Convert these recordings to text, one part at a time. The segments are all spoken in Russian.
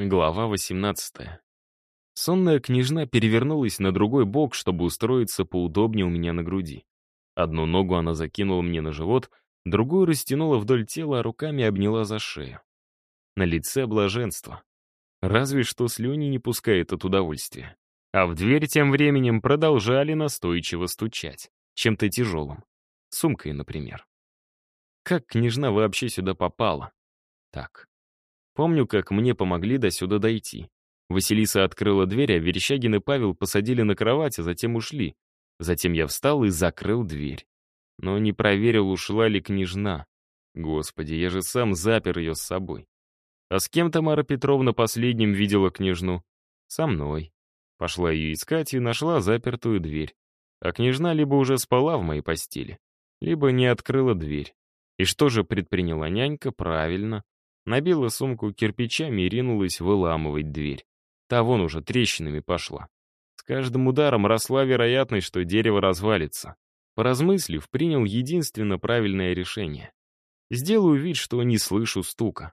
Глава 18. Сонная княжна перевернулась на другой бок, чтобы устроиться поудобнее у меня на груди. Одну ногу она закинула мне на живот, другую растянула вдоль тела, а руками обняла за шею. На лице блаженство. Разве что слюни не пускает от удовольствия. А в дверь тем временем продолжали настойчиво стучать. Чем-то тяжелым. Сумкой, например. Как княжна вообще сюда попала? Так, Помню, как мне помогли до сюда дойти. Василиса открыла дверь, а Верещагин и Павел посадили на кровать, а затем ушли. Затем я встал и закрыл дверь. Но не проверил, ушла ли княжна. Господи, я же сам запер ее с собой. А с кем Тамара Петровна последним видела княжну? Со мной. Пошла ее искать и нашла запертую дверь. А княжна либо уже спала в моей постели, либо не открыла дверь. И что же предприняла нянька? Правильно набила сумку кирпичами и ринулась выламывать дверь. Та вон уже трещинами пошла. С каждым ударом росла вероятность, что дерево развалится. Поразмыслив, принял единственно правильное решение. Сделаю вид, что не слышу стука.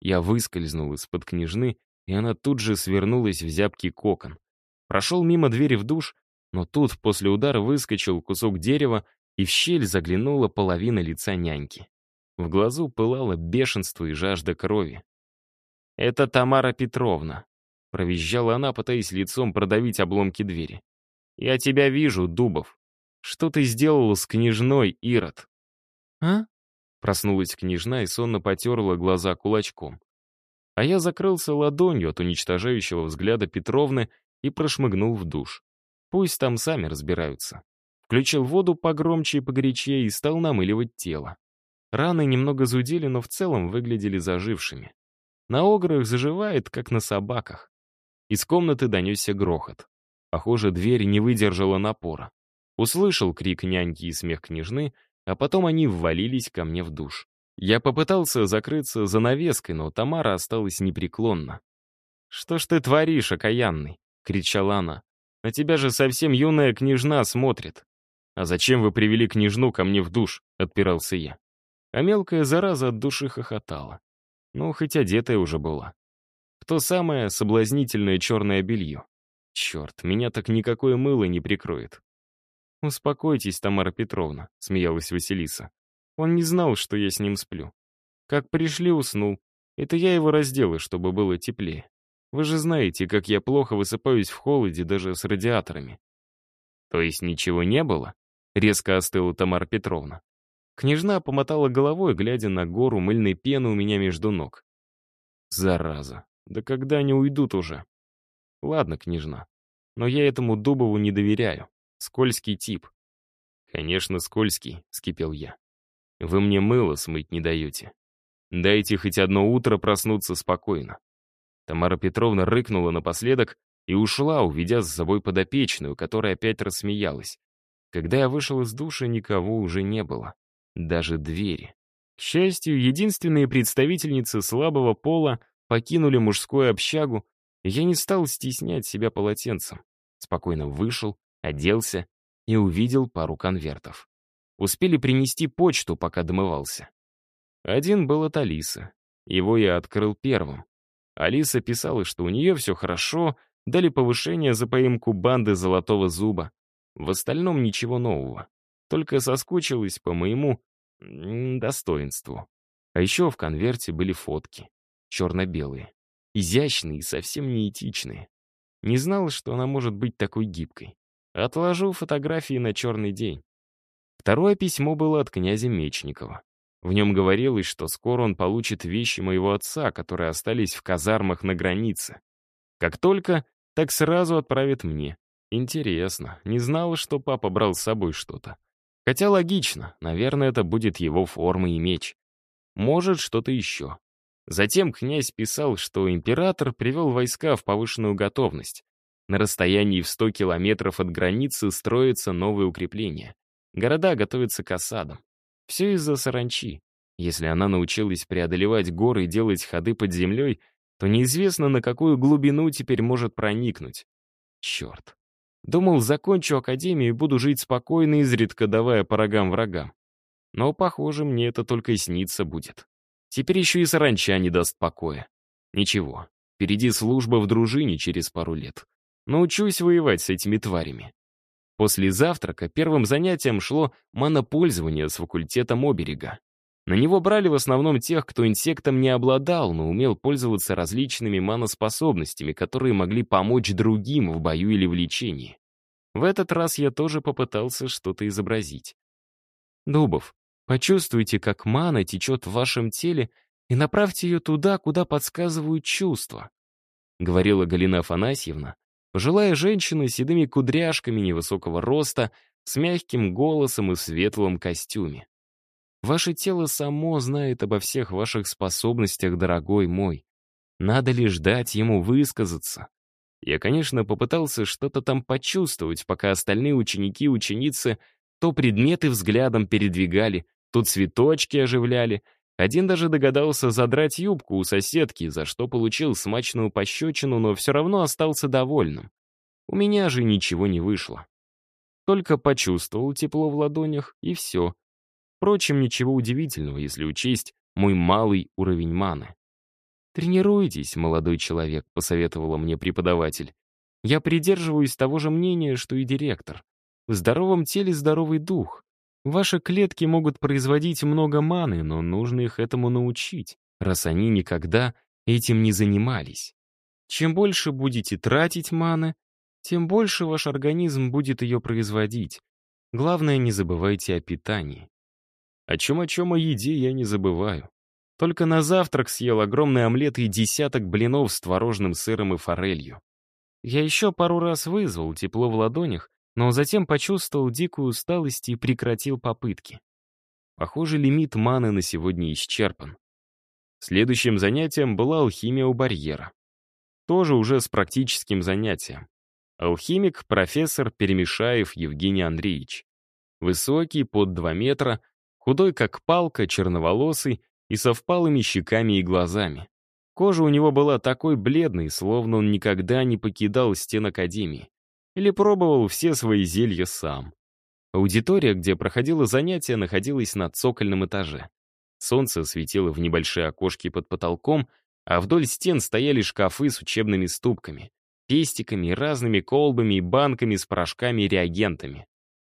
Я выскользнул из-под княжны, и она тут же свернулась в зябкий кокон. Прошел мимо двери в душ, но тут после удара выскочил кусок дерева, и в щель заглянула половина лица няньки. В глазу пылало бешенство и жажда крови. «Это Тамара Петровна», — провизжала она, пытаясь лицом продавить обломки двери. «Я тебя вижу, Дубов. Что ты сделал с княжной, Ирод?» «А?» — проснулась княжна и сонно потерла глаза кулачком. А я закрылся ладонью от уничтожающего взгляда Петровны и прошмыгнул в душ. Пусть там сами разбираются. Включил воду погромче и погорячее и стал намыливать тело. Раны немного зудели, но в целом выглядели зажившими. На ограх заживает, как на собаках. Из комнаты донесся грохот. Похоже, дверь не выдержала напора. Услышал крик няньки и смех княжны, а потом они ввалились ко мне в душ. Я попытался закрыться занавеской, но Тамара осталась непреклонна. «Что ж ты творишь, окаянный?» — кричала она. «На тебя же совсем юная княжна смотрит». «А зачем вы привели княжну ко мне в душ?» — отпирался я. А мелкая зараза от души хохотала. Ну, хоть одетая уже была. В то самое соблазнительное черное белье. Черт, меня так никакое мыло не прикроет. «Успокойтесь, Тамара Петровна», — смеялась Василиса. «Он не знал, что я с ним сплю. Как пришли, уснул. Это я его раздела, чтобы было теплее. Вы же знаете, как я плохо высыпаюсь в холоде даже с радиаторами». «То есть ничего не было?» — резко остыла Тамара Петровна. Княжна помотала головой, глядя на гору мыльной пены у меня между ног. Зараза, да когда они уйдут уже? Ладно, княжна, но я этому Дубову не доверяю. Скользкий тип. Конечно, скользкий, скипел я. Вы мне мыло смыть не даете. Дайте хоть одно утро проснуться спокойно. Тамара Петровна рыкнула напоследок и ушла, уведя с собой подопечную, которая опять рассмеялась. Когда я вышел из душа, никого уже не было даже двери. К счастью, единственные представительницы слабого пола покинули мужскую общагу, и я не стал стеснять себя полотенцем. Спокойно вышел, оделся и увидел пару конвертов. Успели принести почту, пока домывался. Один был от Алисы. Его я открыл первым. Алиса писала, что у нее все хорошо, дали повышение за поимку банды Золотого Зуба. В остальном ничего нового только соскучилась по моему достоинству. А еще в конверте были фотки, черно-белые, изящные и совсем неэтичные. Не знала, что она может быть такой гибкой. Отложу фотографии на черный день. Второе письмо было от князя Мечникова. В нем говорилось, что скоро он получит вещи моего отца, которые остались в казармах на границе. Как только, так сразу отправит мне. Интересно, не знала, что папа брал с собой что-то. Хотя логично, наверное, это будет его форма и меч. Может, что-то еще. Затем князь писал, что император привел войска в повышенную готовность. На расстоянии в 100 километров от границы строятся новые укрепления. Города готовятся к осадам. Все из-за саранчи. Если она научилась преодолевать горы и делать ходы под землей, то неизвестно, на какую глубину теперь может проникнуть. Черт. Думал, закончу академию и буду жить спокойно, изредка давая по рогам врагам. Но, похоже, мне это только и снится будет. Теперь еще и саранча не даст покоя. Ничего, Впереди служба в дружине через пару лет. Научусь воевать с этими тварями. После завтрака первым занятием шло манопользование с факультетом оберега. На него брали в основном тех, кто инсектом не обладал, но умел пользоваться различными маноспособностями, которые могли помочь другим в бою или в лечении. В этот раз я тоже попытался что-то изобразить. «Дубов, почувствуйте, как мана течет в вашем теле, и направьте ее туда, куда подсказывают чувства», — говорила Галина Афанасьевна, пожилая женщина с седыми кудряшками невысокого роста, с мягким голосом и в светлом костюме. Ваше тело само знает обо всех ваших способностях, дорогой мой. Надо лишь дать ему высказаться. Я, конечно, попытался что-то там почувствовать, пока остальные ученики и ученицы то предметы взглядом передвигали, то цветочки оживляли. Один даже догадался задрать юбку у соседки, за что получил смачную пощечину, но все равно остался довольным. У меня же ничего не вышло. Только почувствовал тепло в ладонях, и все. Впрочем, ничего удивительного, если учесть мой малый уровень маны. «Тренируйтесь, молодой человек», — посоветовала мне преподаватель. «Я придерживаюсь того же мнения, что и директор. В здоровом теле здоровый дух. Ваши клетки могут производить много маны, но нужно их этому научить, раз они никогда этим не занимались. Чем больше будете тратить маны, тем больше ваш организм будет ее производить. Главное, не забывайте о питании. О чем-о чем о еде я не забываю. Только на завтрак съел огромный омлет и десяток блинов с творожным сыром и форелью. Я еще пару раз вызвал тепло в ладонях, но затем почувствовал дикую усталость и прекратил попытки. Похоже, лимит маны на сегодня исчерпан. Следующим занятием была алхимия у барьера. Тоже уже с практическим занятием. Алхимик, профессор Перемешаев Евгений Андреевич. Высокий, под 2 метра, Худой, как палка, черноволосый и со впалыми щеками и глазами. Кожа у него была такой бледной, словно он никогда не покидал стен Академии. Или пробовал все свои зелья сам. Аудитория, где проходило занятие, находилась на цокольном этаже. Солнце светило в небольшие окошки под потолком, а вдоль стен стояли шкафы с учебными ступками, пестиками, разными колбами и банками с порошками и реагентами.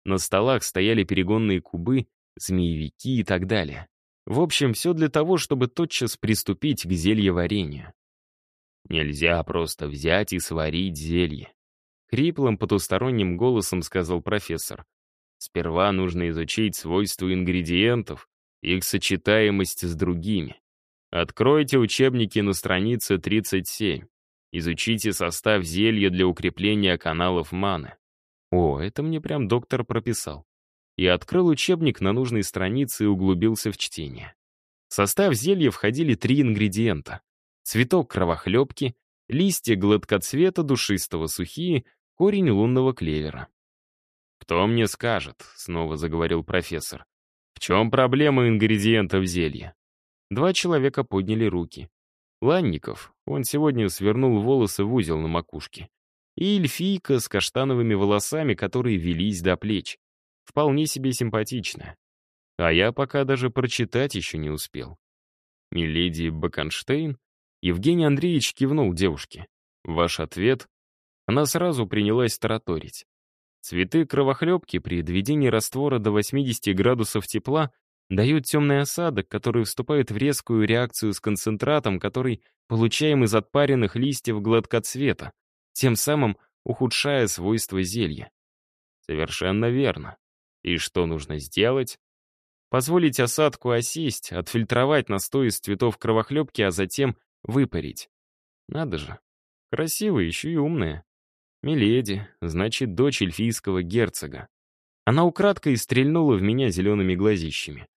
На столах стояли перегонные кубы змеевики и так далее. В общем, все для того, чтобы тотчас приступить к зельеварению. Нельзя просто взять и сварить зелье. Хриплым потусторонним голосом сказал профессор. Сперва нужно изучить свойства ингредиентов, их сочетаемость с другими. Откройте учебники на странице 37. Изучите состав зелья для укрепления каналов маны. О, это мне прям доктор прописал и открыл учебник на нужной странице и углубился в чтение. В состав зелья входили три ингредиента. Цветок кровохлебки, листья гладкоцвета душистого сухие, корень лунного клевера. «Кто мне скажет?» — снова заговорил профессор. «В чем проблема ингредиентов зелья?» Два человека подняли руки. Ланников, он сегодня свернул волосы в узел на макушке. И эльфийка с каштановыми волосами, которые велись до плеч вполне себе симпатичная. А я пока даже прочитать еще не успел. Миледи Баконштейн? Евгений Андреевич кивнул девушке. Ваш ответ? Она сразу принялась тараторить. Цветы кровохлебки при доведении раствора до 80 градусов тепла дают темный осадок, который вступает в резкую реакцию с концентратом, который получаем из отпаренных листьев гладкоцвета, тем самым ухудшая свойства зелья. Совершенно верно. И что нужно сделать? Позволить осадку осесть, отфильтровать настой из цветов кровохлебки, а затем выпарить. Надо же. Красивая, еще и умная. Миледи, значит, дочь эльфийского герцога. Она украдкой стрельнула в меня зелеными глазищами.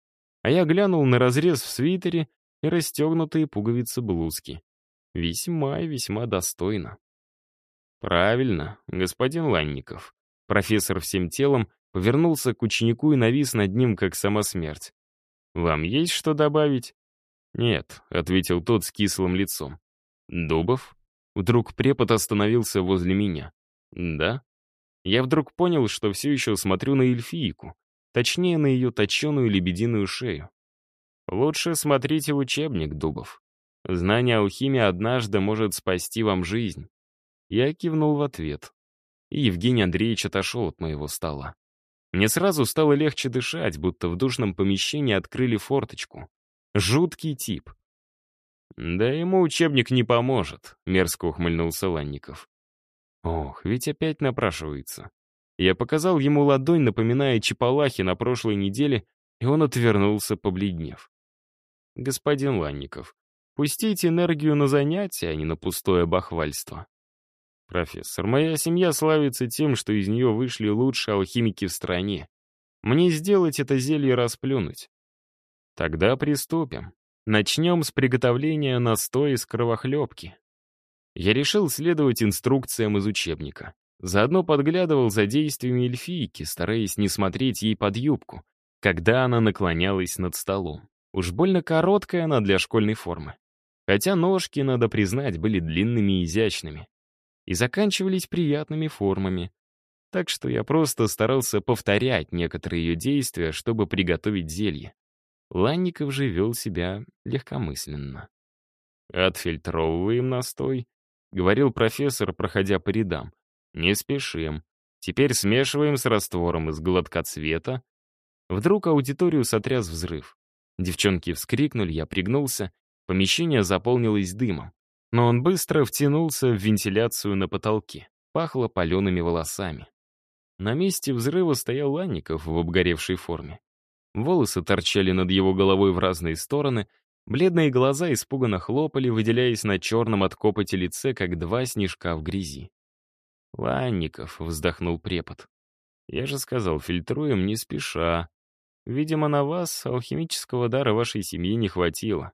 А я глянул на разрез в свитере и расстегнутые пуговицы блузки. Весьма и весьма достойно. Правильно, господин Ланников. Профессор всем телом повернулся к ученику и навис над ним, как сама смерть. «Вам есть что добавить?» «Нет», — ответил тот с кислым лицом. «Дубов?» Вдруг препод остановился возле меня. «Да?» Я вдруг понял, что все еще смотрю на эльфийку, точнее, на ее точеную лебединую шею. «Лучше смотрите в учебник, Дубов. Знание алхимии однажды может спасти вам жизнь. Я кивнул в ответ. И Евгений Андреевич отошел от моего стола. Мне сразу стало легче дышать, будто в душном помещении открыли форточку. Жуткий тип. «Да ему учебник не поможет», — мерзко ухмыльнулся Ланников. Ох, ведь опять напрашивается. Я показал ему ладонь, напоминая Чапалахи на прошлой неделе, и он отвернулся, побледнев. «Господин Ланников, пустите энергию на занятия, а не на пустое бахвальство. Профессор, моя семья славится тем, что из нее вышли лучшие алхимики в стране. Мне сделать это зелье расплюнуть. Тогда приступим. Начнем с приготовления настоя из кровохлебки. Я решил следовать инструкциям из учебника. Заодно подглядывал за действиями эльфийки, стараясь не смотреть ей под юбку, когда она наклонялась над столом. Уж больно короткая она для школьной формы. Хотя ножки, надо признать, были длинными и изящными. И заканчивались приятными формами. Так что я просто старался повторять некоторые ее действия, чтобы приготовить зелье. Ланников же вел себя легкомысленно. «Отфильтровываем настой», — говорил профессор, проходя по рядам. «Не спешим. Теперь смешиваем с раствором из гладкоцвета». Вдруг аудиторию сотряс взрыв. Девчонки вскрикнули, я пригнулся, помещение заполнилось дымом. Но он быстро втянулся в вентиляцию на потолке. Пахло палеными волосами. На месте взрыва стоял Ланников в обгоревшей форме. Волосы торчали над его головой в разные стороны, бледные глаза испуганно хлопали, выделяясь на черном от копоти лице, как два снежка в грязи. «Ланников», — вздохнул препод. «Я же сказал, фильтруем не спеша. Видимо, на вас алхимического дара вашей семьи не хватило.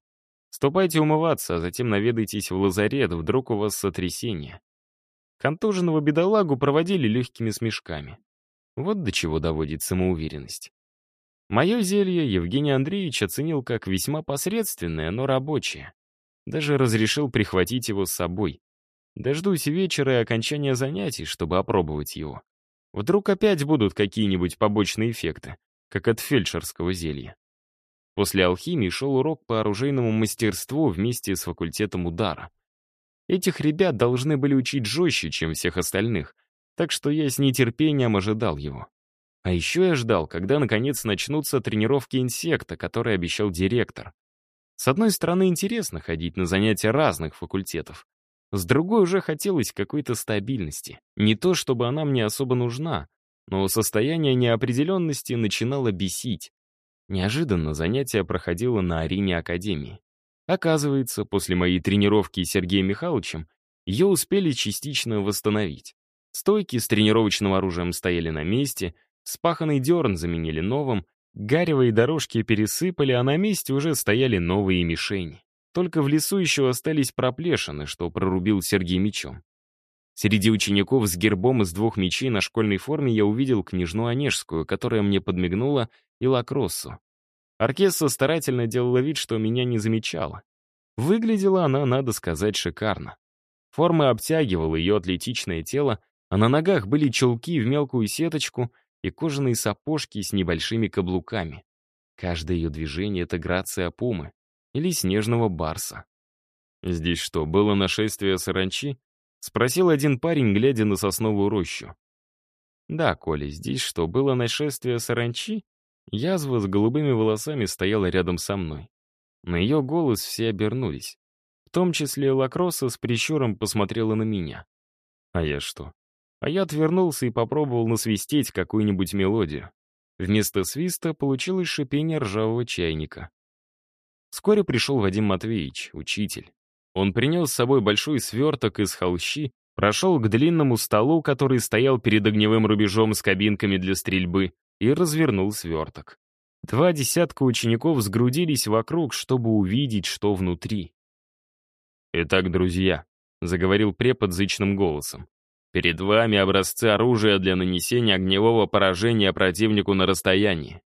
Ступайте умываться, а затем наведайтесь в лазарет, вдруг у вас сотрясение». Контуженного бедолагу проводили легкими смешками. Вот до чего доводит самоуверенность. Мое зелье Евгений Андреевич оценил как весьма посредственное, но рабочее. Даже разрешил прихватить его с собой. Дождусь вечера и окончания занятий, чтобы опробовать его. Вдруг опять будут какие-нибудь побочные эффекты, как от фельдшерского зелья. После алхимии шел урок по оружейному мастерству вместе с факультетом удара. Этих ребят должны были учить жестче, чем всех остальных, так что я с нетерпением ожидал его. А еще я ждал, когда наконец начнутся тренировки инсекта, которые обещал директор. С одной стороны, интересно ходить на занятия разных факультетов. С другой уже хотелось какой-то стабильности. Не то, чтобы она мне особо нужна, но состояние неопределенности начинало бесить. Неожиданно занятие проходило на арене Академии. Оказывается, после моей тренировки с Сергеем Михайловичем ее успели частично восстановить. Стойки с тренировочным оружием стояли на месте — Спаханный дерн заменили новым, гаревые дорожки пересыпали, а на месте уже стояли новые мишени. Только в лесу еще остались проплешины, что прорубил Сергей мечом. Среди учеников с гербом из двух мечей на школьной форме я увидел княжну Онежскую, которая мне подмигнула, и Лакроссу. Оркестра старательно делала вид, что меня не замечала. Выглядела она, надо сказать, шикарно. Форма обтягивала ее атлетичное тело, а на ногах были чулки в мелкую сеточку — и кожаные сапожки с небольшими каблуками. Каждое ее движение — это грация пумы или снежного барса. «Здесь что, было нашествие саранчи?» — спросил один парень, глядя на сосновую рощу. «Да, Коля, здесь что, было нашествие саранчи?» Язва с голубыми волосами стояла рядом со мной. На ее голос все обернулись. В том числе Лакроса с прищуром посмотрела на меня. А я что? А я отвернулся и попробовал насвистеть какую-нибудь мелодию. Вместо свиста получилось шипение ржавого чайника. Вскоре пришел Вадим Матвеевич, учитель. Он принес с собой большой сверток из холщи, прошел к длинному столу, который стоял перед огневым рубежом с кабинками для стрельбы, и развернул сверток. Два десятка учеников сгрудились вокруг, чтобы увидеть, что внутри. «Итак, друзья», — заговорил препод зычным голосом, Перед вами образцы оружия для нанесения огневого поражения противнику на расстоянии.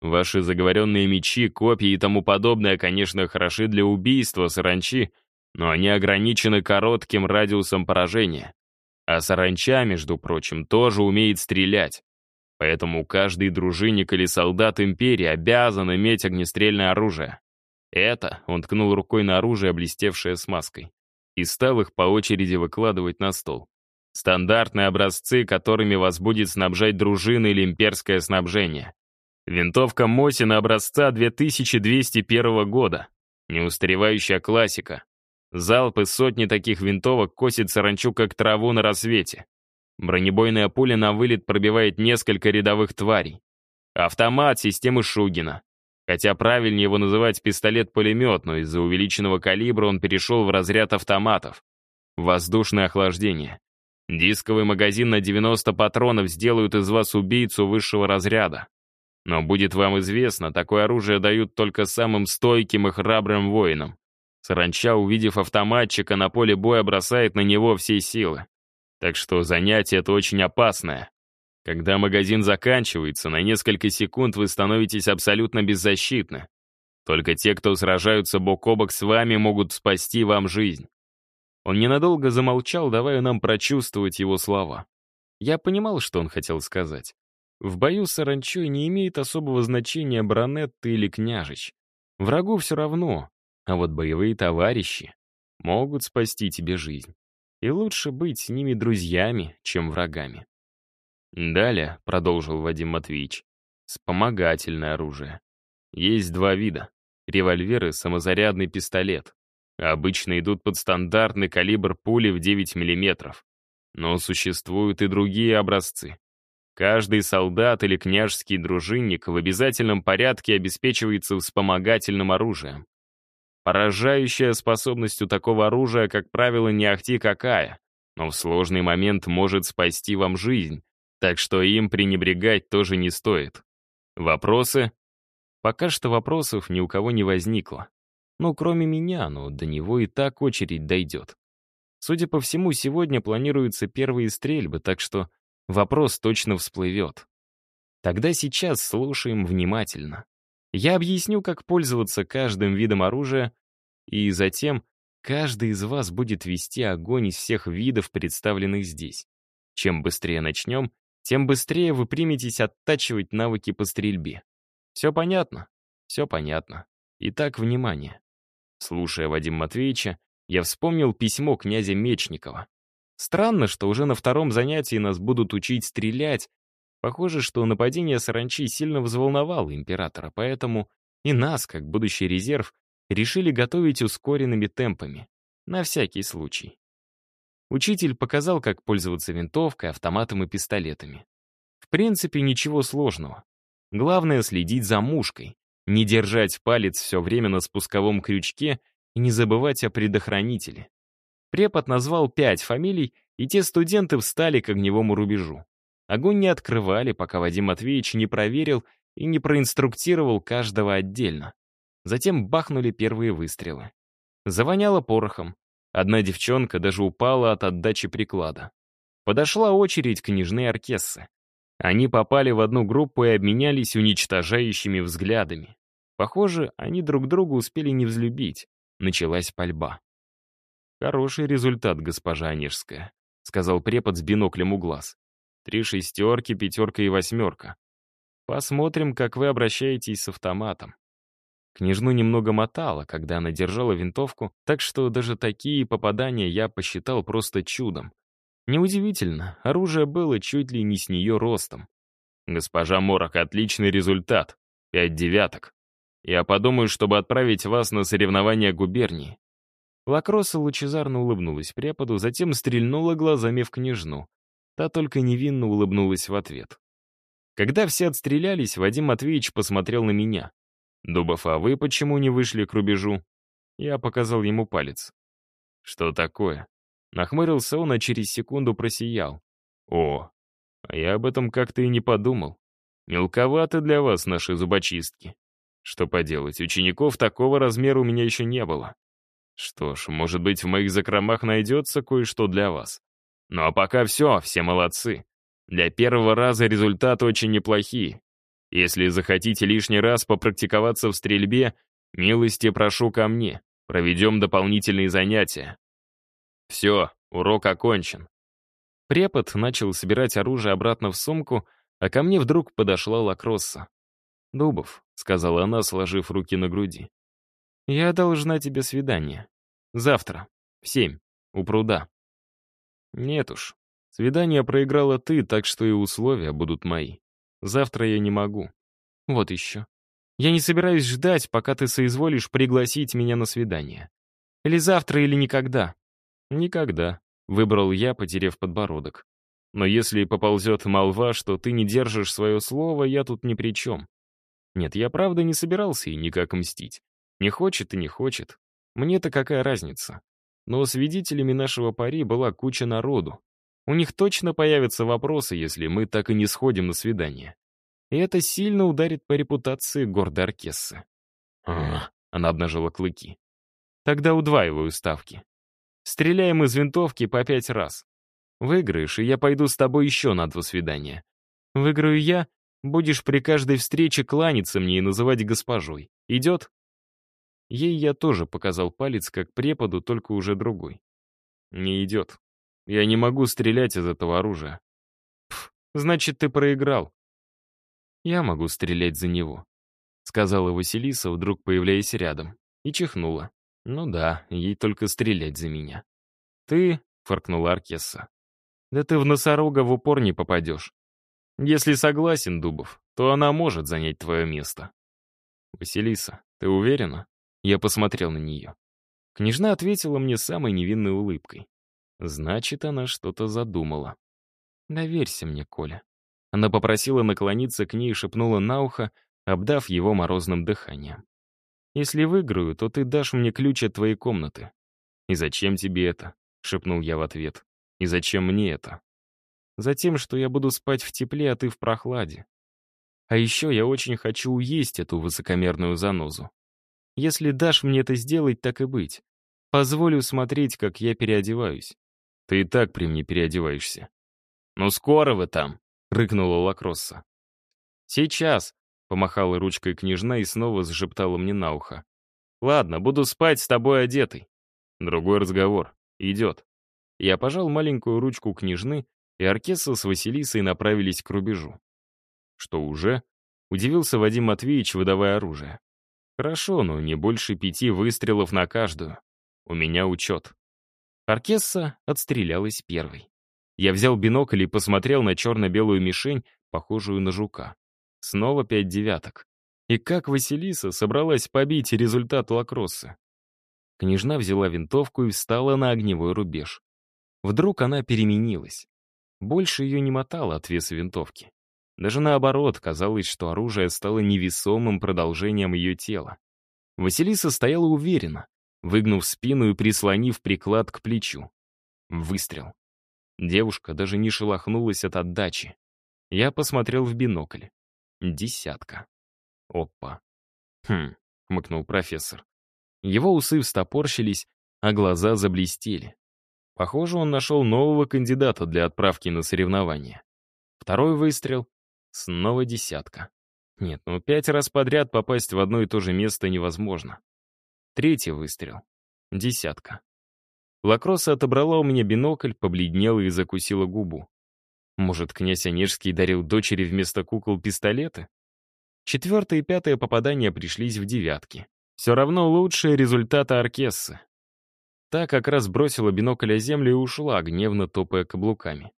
Ваши заговоренные мечи, копья и тому подобное, конечно, хороши для убийства саранчи, но они ограничены коротким радиусом поражения. А саранча, между прочим, тоже умеет стрелять. Поэтому каждый дружинник или солдат империи обязан иметь огнестрельное оружие. Это, он ткнул рукой на оружие, блестевшее смазкой, и стал их по очереди выкладывать на стол. Стандартные образцы, которыми вас будет снабжать дружина или имперское снабжение. Винтовка Мосина образца 2201 года. Неустаревающая классика. Залпы сотни таких винтовок косит саранчу как траву на рассвете. Бронебойная пуля на вылет пробивает несколько рядовых тварей. Автомат системы Шугина. Хотя правильнее его называть пистолет-пулемет, но из-за увеличенного калибра он перешел в разряд автоматов. Воздушное охлаждение. Дисковый магазин на 90 патронов сделают из вас убийцу высшего разряда. Но будет вам известно, такое оружие дают только самым стойким и храбрым воинам. Саранча, увидев автоматчика на поле боя, бросает на него все силы. Так что занятие это очень опасное. Когда магазин заканчивается, на несколько секунд вы становитесь абсолютно беззащитны. Только те, кто сражаются бок о бок с вами, могут спасти вам жизнь. Он ненадолго замолчал, давая нам прочувствовать его слова. Я понимал, что он хотел сказать. В бою с саранчой не имеет особого значения баронетта или княжич. Врагу все равно, а вот боевые товарищи могут спасти тебе жизнь. И лучше быть с ними друзьями, чем врагами. Далее, продолжил Вадим Матвеевич, вспомогательное оружие. Есть два вида. Револьвер и самозарядный пистолет. Обычно идут под стандартный калибр пули в 9 мм. Но существуют и другие образцы. Каждый солдат или княжеский дружинник в обязательном порядке обеспечивается вспомогательным оружием. Поражающая способность у такого оружия, как правило, не ахти какая, но в сложный момент может спасти вам жизнь, так что им пренебрегать тоже не стоит. Вопросы? Пока что вопросов ни у кого не возникло. Ну, кроме меня, но до него и так очередь дойдет. Судя по всему, сегодня планируются первые стрельбы, так что вопрос точно всплывет. Тогда сейчас слушаем внимательно. Я объясню, как пользоваться каждым видом оружия, и затем каждый из вас будет вести огонь из всех видов, представленных здесь. Чем быстрее начнем, тем быстрее вы приметесь оттачивать навыки по стрельбе. Все понятно? Все понятно. Итак, внимание. Слушая Вадима Матвеевича, я вспомнил письмо князя Мечникова. Странно, что уже на втором занятии нас будут учить стрелять. Похоже, что нападение саранчи сильно взволновало императора, поэтому и нас, как будущий резерв, решили готовить ускоренными темпами. На всякий случай. Учитель показал, как пользоваться винтовкой, автоматом и пистолетами. В принципе, ничего сложного. Главное — следить за мушкой, не держать палец все время на спусковом крючке и не забывать о предохранителе. Препод назвал пять фамилий, и те студенты встали к огневому рубежу. Огонь не открывали, пока Вадим Матвеевич не проверил и не проинструктировал каждого отдельно. Затем бахнули первые выстрелы. Завоняло порохом. Одна девчонка даже упала от отдачи приклада. Подошла очередь княжны Аркессы. Они попали в одну группу и обменялись уничтожающими взглядами. Похоже, они друг друга успели не взлюбить. Началась пальба. «Хороший результат, госпожа Онежская», — сказал препод с биноклем у глаз. «Три шестерки, пятерка и восьмерка. Посмотрим, как вы обращаетесь с автоматом». Княжну немного мотало, когда она держала винтовку, так что даже такие попадания я посчитал просто чудом. Неудивительно, оружие было чуть ли не с нее ростом. «Госпожа Морок, отличный результат. Пять девяток. Я подумаю, чтобы отправить вас на соревнования губернии». Лакроса лучезарно улыбнулась преподу, затем стрельнула глазами в княжну. Та только невинно улыбнулась в ответ. Когда все отстрелялись, Вадим Матвеевич посмотрел на меня. «Дубов, а вы почему не вышли к рубежу?» Я показал ему палец. «Что такое?» Нахмурился он, а через секунду просиял. «О, а я об этом как-то и не подумал. Мелковаты для вас наши зубочистки. Что поделать, учеников такого размера у меня еще не было. Что ж, может быть, в моих закромах найдется кое-что для вас. Ну а пока все, все молодцы. Для первого раза результаты очень неплохие. Если захотите лишний раз попрактиковаться в стрельбе, милости прошу ко мне. Проведем дополнительные занятия. Все, урок окончен. Препод начал собирать оружие обратно в сумку, а ко мне вдруг подошла Лакросса. «Дубов», — сказала она, сложив руки на груди. «Я должна тебе свидание. Завтра. В семь. У пруда». «Нет уж. Свидание проиграла ты, так что и условия будут мои. Завтра я не могу. Вот еще. Я не собираюсь ждать, пока ты соизволишь пригласить меня на свидание. Или завтра, или никогда. Никогда, выбрал я, потеряв подбородок. Но если поползет молва, что ты не держишь свое слово, я тут ни при чем. Нет, я правда не собирался и никак мстить. Не хочет и не хочет. Мне-то какая разница? Но свидетелями нашего пари была куча народу. У них точно появятся вопросы, если мы так и не сходим на свидание. И это сильно ударит по репутации гордой Аркессы. Она обнажила клыки. Тогда удваиваю ставки. Стреляем из винтовки по пять раз. Выиграешь, и я пойду с тобой еще на два свидания. Выиграю я, будешь при каждой встрече кланяться мне и называть госпожой. Идет? Ей я тоже показал палец, как преподу, только уже другой. Не идет. Я не могу стрелять из этого оружия. Пф, значит, ты проиграл. Я могу стрелять за него, сказала Василиса, вдруг появляясь рядом, и чихнула. Ну да, ей только стрелять за меня. Ты, фыркнула Аркесса, да ты в носорога в упор не попадешь. Если согласен, Дубов, то она может занять твое место. Василиса, ты уверена? Я посмотрел на нее. Княжна ответила мне самой невинной улыбкой. Значит, она что-то задумала. «Доверься мне, Коля». Она попросила наклониться к ней и шепнула на ухо, обдав его морозным дыханием. «Если выиграю, то ты дашь мне ключ от твоей комнаты». «И зачем тебе это?» — шепнул я в ответ. «И зачем мне это?» «Затем, что я буду спать в тепле, а ты в прохладе. А еще я очень хочу уесть эту высокомерную занозу. Если дашь мне это сделать, так и быть. Позволю смотреть, как я переодеваюсь. Ты и так при мне переодеваешься. «Ну скоро вы там!» — рыкнула Лакросса. «Сейчас!» — помахала ручкой княжна и снова зашептала мне на ухо. «Ладно, буду спать с тобой одетый». Другой разговор. Идет. Я пожал маленькую ручку княжны, и Аркеса с Василисой направились к рубежу. «Что уже?» — удивился Вадим Матвеевич, выдавая оружие. Хорошо, но не больше пяти выстрелов на каждую. У меня учет. Оркесса отстрелялась первой. Я взял бинокль и посмотрел на черно-белую мишень, похожую на жука. Снова пять девяток. И как Василиса собралась побить результат лакросса? Княжна взяла винтовку и встала на огневой рубеж. Вдруг она переменилась. Больше ее не мотало от веса винтовки. Даже наоборот, казалось, что оружие стало невесомым продолжением ее тела. Василиса стояла уверенно, выгнув спину и прислонив приклад к плечу. Выстрел. Девушка даже не шелохнулась от отдачи. Я посмотрел в бинокль. Десятка. Опа. Хм, хмыкнул профессор. Его усы встопорщились, а глаза заблестели. Похоже, он нашел нового кандидата для отправки на соревнования. Второй выстрел, Снова десятка. Нет, ну пять раз подряд попасть в одно и то же место невозможно. Третий выстрел. Десятка. Лакроса отобрала у меня бинокль, побледнела и закусила губу. Может, князь Онежский дарил дочери вместо кукол пистолеты? Четвертое и пятое попадания пришлись в девятки. Все равно лучшие результаты Аркессы. Та как раз бросила бинокль о землю и ушла, гневно топая каблуками.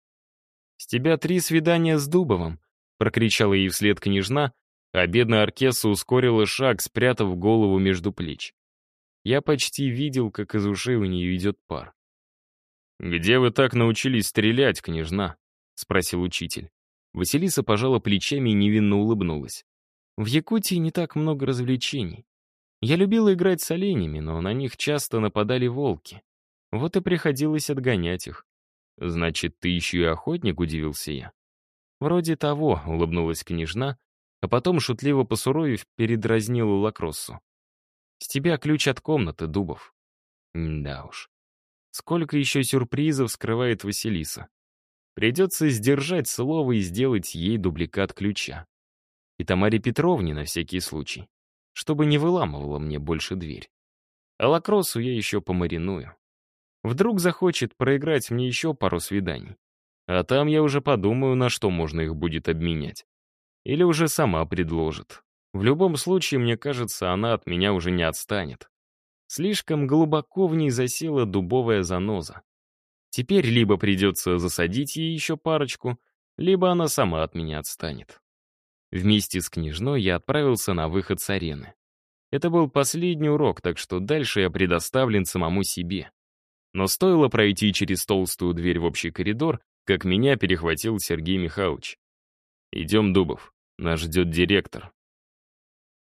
«С тебя три свидания с Дубовым», прокричала ей вслед княжна, а бедная Аркеса ускорила шаг, спрятав голову между плеч. Я почти видел, как из ушей у нее идет пар. «Где вы так научились стрелять, княжна?» — спросил учитель. Василиса пожала плечами и невинно улыбнулась. «В Якутии не так много развлечений. Я любила играть с оленями, но на них часто нападали волки. Вот и приходилось отгонять их. Значит, ты еще и охотник, удивился я. «Вроде того», — улыбнулась княжна, а потом, шутливо посуровив, передразнила Лакроссу. «С тебя ключ от комнаты, Дубов». да уж. Сколько еще сюрпризов скрывает Василиса. Придется сдержать слово и сделать ей дубликат ключа. И Тамаре Петровне на всякий случай, чтобы не выламывала мне больше дверь. А лакроссу я еще помариную. Вдруг захочет проиграть мне еще пару свиданий. А там я уже подумаю, на что можно их будет обменять. Или уже сама предложит. В любом случае, мне кажется, она от меня уже не отстанет. Слишком глубоко в ней засела дубовая заноза. Теперь либо придется засадить ей еще парочку, либо она сама от меня отстанет. Вместе с княжной я отправился на выход с арены. Это был последний урок, так что дальше я предоставлен самому себе. Но стоило пройти через толстую дверь в общий коридор, как меня перехватил Сергей Михайлович. «Идем, Дубов, нас ждет директор».